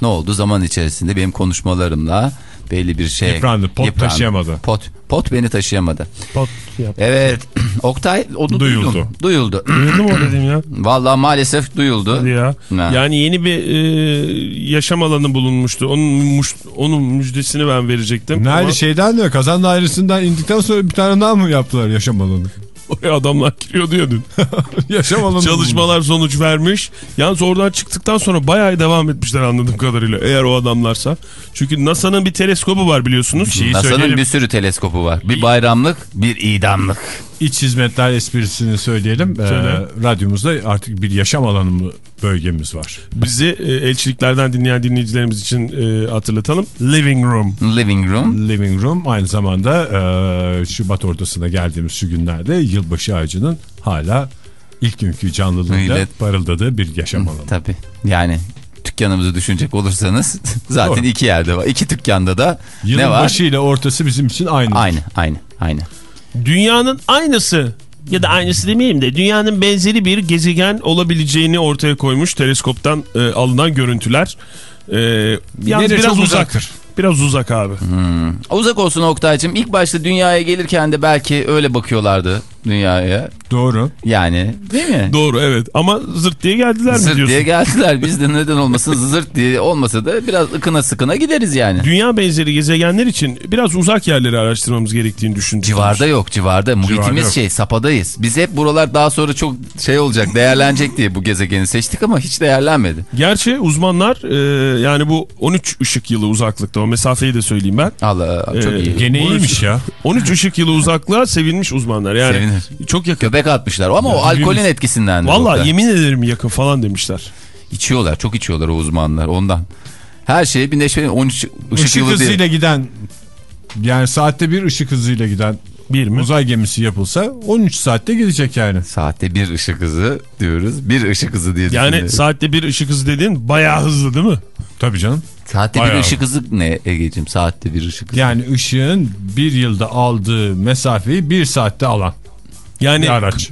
Ne oldu zaman içerisinde benim konuşmalarımla belli bir şey. Yıprandı, pot taşıyamadı. Pot, pot beni taşıyamadı. Pot yap. Evet Oktay onu Duyuldu. duydum. Duyuldu. Duydun mu o dediğim ya? Vallahi maalesef duyuldu. Hadi ya. Ne? Yani yeni bir e, yaşam alanı bulunmuştu. Onun muş- onun müjdesini ben verecektim. Nerede Ama şeyden de kazan dairesinden indikten sonra bir tane daha mı yaptılar yaşam alanı? Oraya adamlar giriyor diyor dün. yaşam alanı. Çalışmalar sonuç vermiş. Yalnız oradan çıktıktan sonra bayağı devam etmişler anladığım kadarıyla. Eğer o adamlarsa. Çünkü NASA'nın bir teleskobu var biliyorsunuz. şeyi NASA'nın bir sürü teleskopu var. Bir bayramlık, bir idamlık. İç hizmetler esprisini söyleyelim. Ee, Söyle. radyomuzda artık bir yaşam alanı mı- bölgemiz var. Bizi e, elçiliklerden dinleyen dinleyicilerimiz için e, hatırlatalım. Living Room. Living room. Living Room aynı zamanda e, Şubat ortasına geldiğimiz şu günlerde yılbaşı ağacının hala ilk günkü canlılığıyla Öyle. parıldadığı bir yaşam alanı. Tabii. Yani dükkanımızı düşünecek olursanız zaten Doğru. iki yerde var. İki dükkanda da Yılın ne var? başı ile ortası bizim için aynı. Aynı, aynı, aynı. Dünyanın aynısı ya da aynısı demeyelim de dünyanın benzeri bir gezegen olabileceğini ortaya koymuş teleskoptan e, alınan görüntüler. E, yalnız Yine biraz uzak. uzaktır. Biraz uzak abi. Uzak olsun Oktay'cığım. İlk başta dünyaya gelirken de belki öyle bakıyorlardı dünyaya. Doğru. Yani değil mi? Doğru evet ama zırt diye geldiler mi Zırt diyorsun? diye geldiler. Biz de neden olmasın zırt diye olmasa da biraz ıkına sıkına gideriz yani. Dünya benzeri gezegenler için biraz uzak yerleri araştırmamız gerektiğini düşündük. Civarda yok civarda. Muhitimiz yok. şey sapadayız. Biz hep buralar daha sonra çok şey olacak değerlenecek diye bu gezegeni seçtik ama hiç değerlenmedi. Gerçi uzmanlar e, yani bu 13 ışık yılı uzaklıkta o mesafeyi de söyleyeyim ben. Allah çok Ee, iyi. Gene iyiymiş ya. 13 ışık yılı uzaklığa sevinmiş uzmanlar. Yani Sevinir. çok yakın. Göbek atmışlar ama o alkolün etkisinden. Valla yemin ederim yakın falan demişler. İçiyorlar çok içiyorlar o uzmanlar ondan. Her şeye bir neşe 13 ışık, yılı hızıyla diye. giden yani saatte bir ışık hızıyla giden Bir mi? uzay gemisi yapılsa 13 saatte gidecek yani. Saatte bir ışık hızı diyoruz. Bir ışık hızı diye Yani düşünüyorum. saatte bir ışık hızı dediğin bayağı hızlı değil mi? Tabii canım. Saatte Bayağı. bir ışık hızı ne Ege'ciğim? Saatte bir ışık hızı. Yani ışığın bir yılda aldığı mesafeyi bir saatte alan Yani bir araç.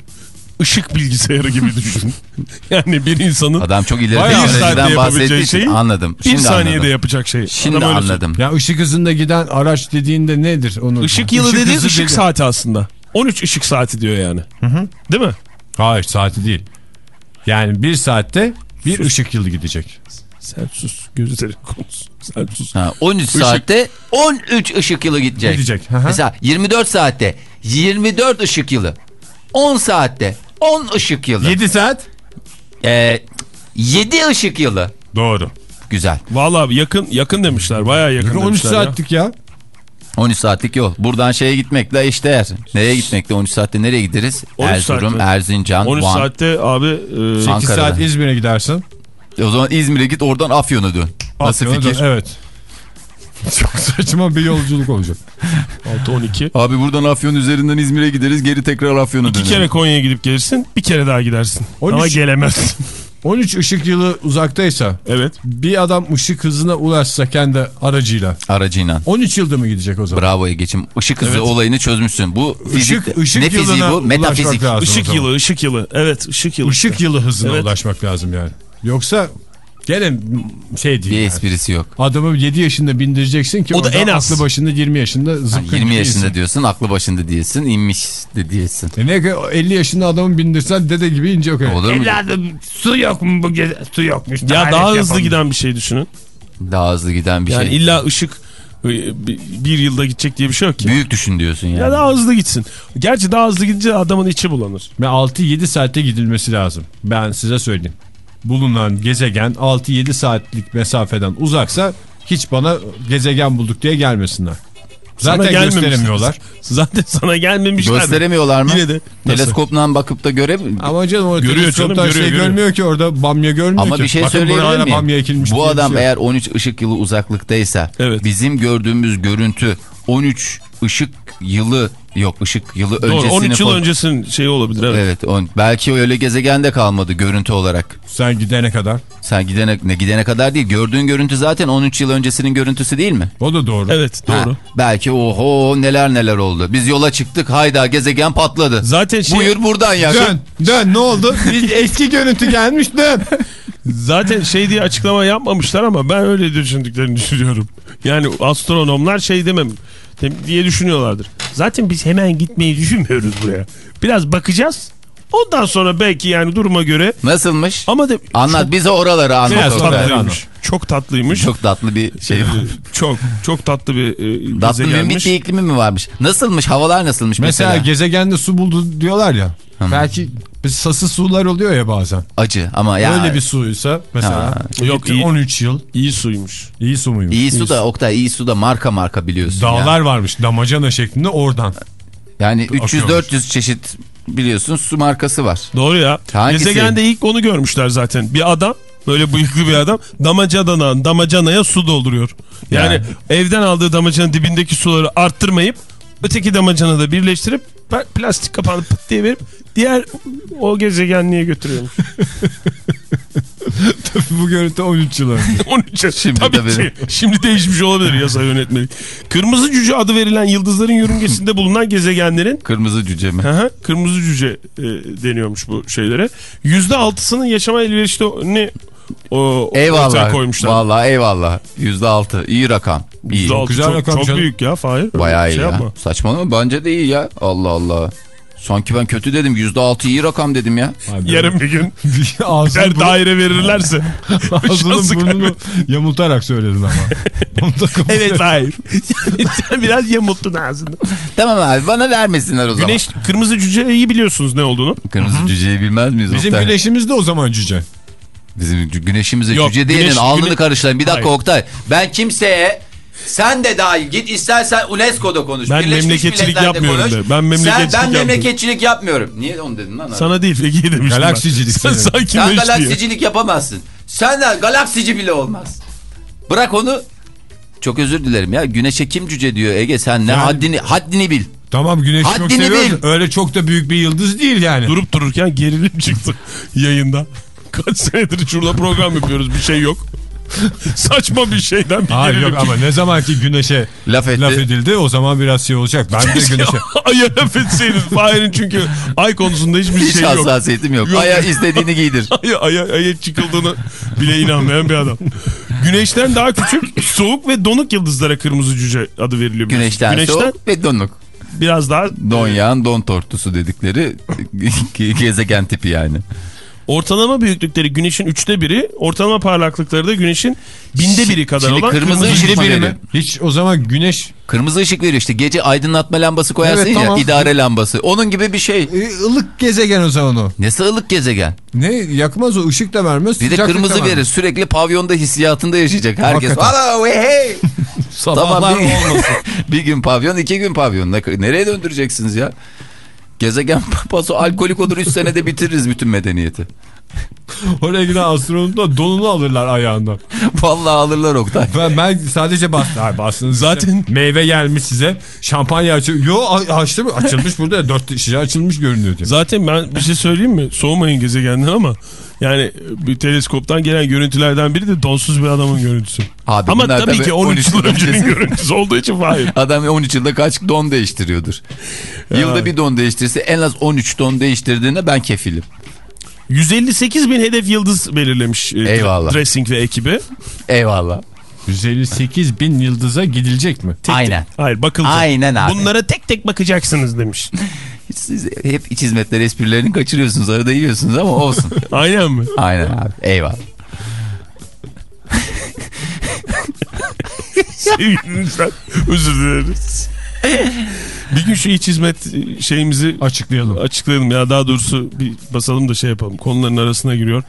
ışık bilgisayarı gibi düşün. yani bir insanın Adam çok ileri teknolojiden bahsettiği şeyi anladım. bir Şimdi saniyede anladım. yapacak şey. Şimdi Adam anladım. Ya ışık hızında giden araç dediğinde nedir? Onu Işık yılı dediğin hızı ışık dedi- saati aslında. 13 ışık saati diyor yani. Değil mi? Hayır saati değil. Yani bir saatte bir ışık yılı gidecek. Sen sus. Gözleri konusu. Sen sus. Ha, 13 saatte 13 ışık yılı gidecek. Gidecek, hı hı. Mesela 24 saatte 24 ışık yılı. 10 saatte 10 ışık yılı. 7 saat? Ee, 7 ışık yılı. Doğru. Güzel. Valla yakın yakın demişler. Bayağı yakın 13 demişler ya. saatlik ya. 13 saatlik yol. Buradan şeye gitmekle eşdeğer. Nereye gitmekle 13 saatte nereye gideriz? 13 Erzurum, saatte. Erzincan, 13 Van. saatte abi e, 8 Ankara'da. saat İzmir'e gidersin. O zaman İzmir'e git oradan Afyon'a dön. Nasıl Afyon'a fikir? dön- Evet. Çok saçma bir yolculuk olacak. 6-12. Abi buradan Afyon üzerinden İzmir'e gideriz geri tekrar Afyon'a İki döneriz. kere Konya'ya gidip gelirsin. Bir kere daha gidersin. 13 Ama gelemezsin. 13 ışık yılı uzaktaysa evet. bir adam ışık hızına ulaşsa kendi aracıyla Aracıyla. 13 yılda mı gidecek o zaman? Bravo Ege'cim. Işık hızı Evet. olayını çözmüşsün. Bu fizik, Işık- ışık ne fiziği bu? Metafizik. Işık yılı, ışık yılı. Evet, ışık yılı. Işık yılı hızına Evet. ulaşmak lazım yani. Yoksa gene şey Bir değil. yani. esprisi yok. Adamı 7 yaşında bindireceksin ki O da en az. aklı başında 20 yaşında Ha, zıpkın 20 gibi yaşında insin. diyorsun, aklı başında diyorsun, inmiş de diyorsun. E ne ki 50 yaşında adamı bindirsen dede gibi ince yok. Olur mu? su yok mu bu gece? Su yokmuş. Ya daha hızlı giden bir şey düşünün. Daha hızlı giden bir Yani şey. illa ışık Bir, bir yılda gidecek diye bir şey yok ki. Büyük düşün diyorsun yani. Ya daha hızlı gitsin. Gerçi daha hızlı gidince adamın içi bulanır. Ve 6-7 saatte gidilmesi lazım. Ben size söyleyeyim. Bulunan gezegen 6-7 saatlik mesafeden uzaksa hiç bana gezegen bulduk diye gelmesinler. Zaten gösteremiyorlar. Zaten sana gelmemişler. Gösteremiyorlar mı? Yine de. Teleskopla bakıp da göremiyor. Ama canım o Görüyor canım, şey görüyor, görüyor. görmüyor ki orada bamya görmüyor Ama ki. bir şey Bakın söyleyebilir miyim? Bu adam şey eğer 13 ışık yılı uzaklıktaysa Evet. bizim gördüğümüz görüntü 13 ışık yılı yok ışık yılı Doğru, öncesini 13 yıl fo- öncesinin şeyi olabilir. Evet. Evet, on, belki öyle gezegende kalmadı görüntü olarak. Sen gidene kadar. Sen gidene ne gidene kadar değil. Gördüğün görüntü zaten 13 yıl öncesinin görüntüsü değil mi? O da doğru. Evet, Ha, doğru. belki oho neler neler oldu. Biz yola çıktık hayda gezegen patladı. Zaten şey Buyur buradan ya. Dön, dön ne oldu? Bir eski görüntü gelmiş dön. zaten şey diye açıklama yapmamışlar ama ben öyle düşündüklerini düşünüyorum. Yani astronomlar şey demem diye düşünüyorlardır. Zaten biz hemen gitmeyi düşünmüyoruz buraya. Biraz bakacağız. Ondan sonra belki yani duruma göre Nasılmış? ama de Anlat bize oraları anlat. Biraz çok tatlıymış. Çok tatlıymış. Çok tatlı bir şey var. çok çok tatlı bir e, Tatlı bir gezegenmiş. bir iklimi mi varmış? Nasılmış? Havalar nasılmış Mesela, mesela? gezegende su buldu diyorlar ya. Belki bir sası sular oluyor ya bazen. Acı ama ya. Öyle bir suysa mesela. Ha. Yok, iyi. 13 yıl. İyi suymuş. İyi su muymuş? İyi su da Oktay iyi su da marka marka biliyorsun Dağlar ya. varmış damacana şeklinde oradan. Yani Akıyormuş. 300-400 çeşit biliyorsun su markası var. Doğru ya. Hangisi? Gezegende ilk onu görmüşler zaten. Bir adam böyle bıyıklı bir adam damacanadan damacanaya su dolduruyor. Yani, Yani. evden aldığı damacanın dibindeki suları arttırmayıp öteki damacanada birleştirip plastik kapağını pıt diye verip diğer o gezegenliğe götürüyormuş. Bu görüntü 13 yıl önce. 13 yaş- Şimdi Tabii de ki. Şimdi değişmiş olabilir yasa yönetmeliği. Kırmızı cüce adı verilen yıldızların yörüngesinde bulunan gezegenlerin Kırmızı cüce mi? Hı hı, kırmızı cüce e, deniyormuş bu şeylere. Yüzde altısının yaşama elverişli o, ortaya Eyvallah. koymuşlar. Vallahi eyvallah. %6 iyi rakam. İyi. Yüzde altı Güzel çok, rakam çok canım. büyük ya Fahir. Bayağı iyi Şey ya. yapma. Saçmalama bence de iyi ya. Allah Allah. Sanki ben kötü dedim. %6 iyi rakam dedim ya. Yarın bir gün her daire verirlerse. ağzını şansı burnunu yamultarak söyledin ama. Evet et. Fahir. Sen biraz yamulttun ağzını. Tamam abi bana vermesinler o zaman. Güneş kırmızı cüceyi biliyorsunuz ne olduğunu. Kırmızı cüceyi bilmez miyiz? Bizim güneşimiz de o zaman cüce. Bizim gü- güneşimize Yok, cüce diyenin güneş- alnını güne- karışlayın. Bir dakika Hayır. Oktay. Ben kimseye sen de dahil git istersen UNESCO'da konuş. Ben Birleşmiş memleketçilik yapmıyorum konuş. de. Ben memleketçilik sen, ben yapmıyorum. memleketçilik yapmıyorum. Niye onu dedin lan? Sana değil Ege'ye demiştim Galaksicilik. Sen senin. sen galaksicilik yapamazsın. Sen de galaksici bile olmaz. Bırak onu. Çok özür dilerim ya. Güneşe kim cüce diyor Ege sen ne Yani- haddini haddini bil. Tamam güneş çok Haddini seviyoruz. bil. Öyle çok da büyük bir yıldız değil yani. Durup dururken gerilim çıktı yayında. Kaç senedir şurada program yapıyoruz bir şey yok. Saçma bir şeyden bir Hayır yok ama ne zaman ki güneşe Laf etti. laf edildi o zaman biraz şey olacak. Ben de güneşe... Ay'a laf etseydin. Fahir'in çünkü ay konusunda hiçbir Hiç şey yok. hassasiyetim yok. Yok. Aya istediğini giydir. Ay'a, Ay'a, Ay'a çıkıldığını bile inanmayan bir adam. Güneşten daha küçük, soğuk ve donuk yıldızlara kırmızı cüce adı veriliyor. Güneşten, Güneşten soğuk ve donuk. biraz daha Don yağın don tortusu dedikleri gezegen tipi yani. Ortalama büyüklükleri güneşin üçte biri, ortalama parlaklıkları da güneşin binde biri kadar Şimdi olan kırmızı kırmızı ışık cüce. mı biri veriyor? mi? Hiç o zaman güneş Kırmızı ışık veriyor işte. Gece aydınlatma lambası koyarsın Evet, ya tamam. idare lambası. Onun gibi bir şey. e, ılık gezegen o zaman o. Nesi ılık gezegen? Ne yakmaz o ışık da vermez. Bir de kırmızı vermez. verir. Sürekli pavyonda hissiyatında yaşayacak herkes. Hello hey. Sabahlar Tamam, bir- olmasın. bir gün pavyon iki gün pavyon. Ne- Nereye döndüreceksiniz ya? Gezegen paso alkolik olur 3 senede bitiririz bütün medeniyeti. Oraya giden astronotlar donunu alırlar ayağından. Vallahi alırlar Oktay. Ben, ben sadece bastım. Hayır bastınız Zaten- işte. meyve gelmiş size. Şampanya açıyor. Yo açtı mı? Açılmış burada. Dört şişe açılmış görünüyor diyor. Zaten ben bir şey söyleyeyim mi? Soğumayın gezegenden ama yani bir teleskoptan gelen görüntülerden biri de donsuz bir adamın görüntüsü. Abi ama tabii tabii ki 13 yıl 13 yıl öncenin öncesi. görüntüsü olduğu için hayır. Adam 13 yılda kaç don değiştiriyordur. Yılda bir don değiştirse en az 13 don değiştirdiğine ben kefilim. 158 bin hedef yıldız belirlemiş e, Eyvallah. Dressing ve ekibi. Eyvallah. 158 bin yıldıza gidilecek mi? Tek Aynen. Tek, hayır bakılacak. Aynen abi. Bunlara tek tek bakacaksınız demiş. Siz hep iç hizmetler esprilerini kaçırıyorsunuz. Arada yiyorsunuz ama olsun. Aynen mi? Aynen abi. Eyvallah. Sevgilimizden özür dileriz. bir gün şu iç hizmet şeyimizi Açıklayalım. açıklayalım ya daha doğrusu bir basalım da şey yapalım konuların arasına giriyor.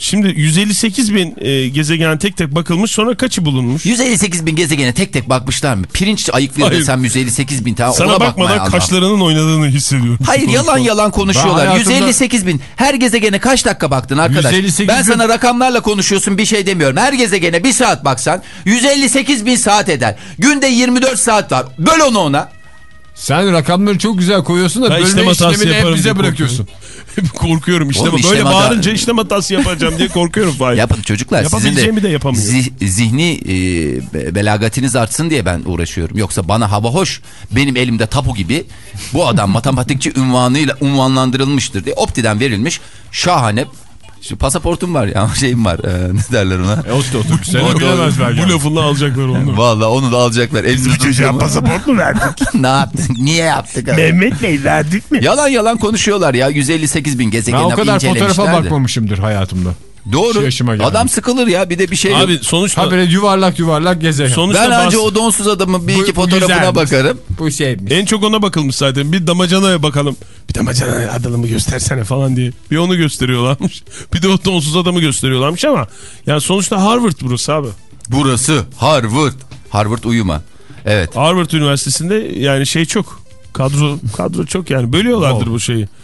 Şimdi 158 bin e, gezegen tek tek bakılmış sonra kaçı bulunmuş? 158 bin gezegene tek tek bakmışlar mı? Pirinç ayıklıyor sen 158 bin tane Sana ona bakmadan kaşlarının oynadığını hissediyorum. Hayır yalan yalan konuşuyorlar. Hayatımda- 158 bin. Her gezegene kaç dakika baktın arkadaş? 158 ben bin- sana rakamlarla konuşuyorsun bir şey demiyorum. Her gezegene bir saat baksan 158 bin saat eder. Günde 24 saat var. Böl onu ona. Sen rakamları çok güzel koyuyorsun da Ben bölme işlemini hep bize korkuyorum. bırakıyorsun. Hep korkuyorum işte Oğlum böyle bağırınca işlem hatası yapacağım diye korkuyorum Fahir. Yapın çocuklar sizin de de yapamıyorum. zih- zihni e, be- belagatiniz artsın diye ben uğraşıyorum. Yoksa bana hava hoş benim elimde tapu gibi bu adam matematikçi unvanıyla unvanlandırılmıştır diye Opti'den verilmiş şahane Şu pasaportum var ya şeyim var e, ne derler ona. E otur otur. Sen Otur. bilemezler Bu lafınla alacaklar onu. Vallahi onu da alacaklar. Elimde tutuyorum. pasaport mu verdik? ne yaptık? Niye yaptık? Mehmet Bey verdik mi? Yalan yalan konuşuyorlar ya. 158 bin Ben gezegen o kadar fotoğrafa bakmamışımdır hayatımda. Doğru. Şu yaşıma geldim. Adam sıkılır ya bir de bir şey yok. Abi sonuçta, Ha böyle yuvarlak yuvarlak gezegen. sonuçta Ben bas- anca o donsuz adamın bir Bu- iki fotoğrafına güzelmiş. bakarım. Bu şeymiş. en çok ona bakılmış zaten. Bir damacanaya bakalım. Bir damacanaya adamı göstersene falan diye. Bir onu gösteriyorlarmış. Bir de o donsuz adamı gösteriyorlarmış ama yani sonuçta Harvard burası abi. Burası Harvard. Harvard uyuma. Evet. Harvard Üniversitesi'nde yani şey çok. Kadro kadro çok yani bölüyorlardır bu şeyi.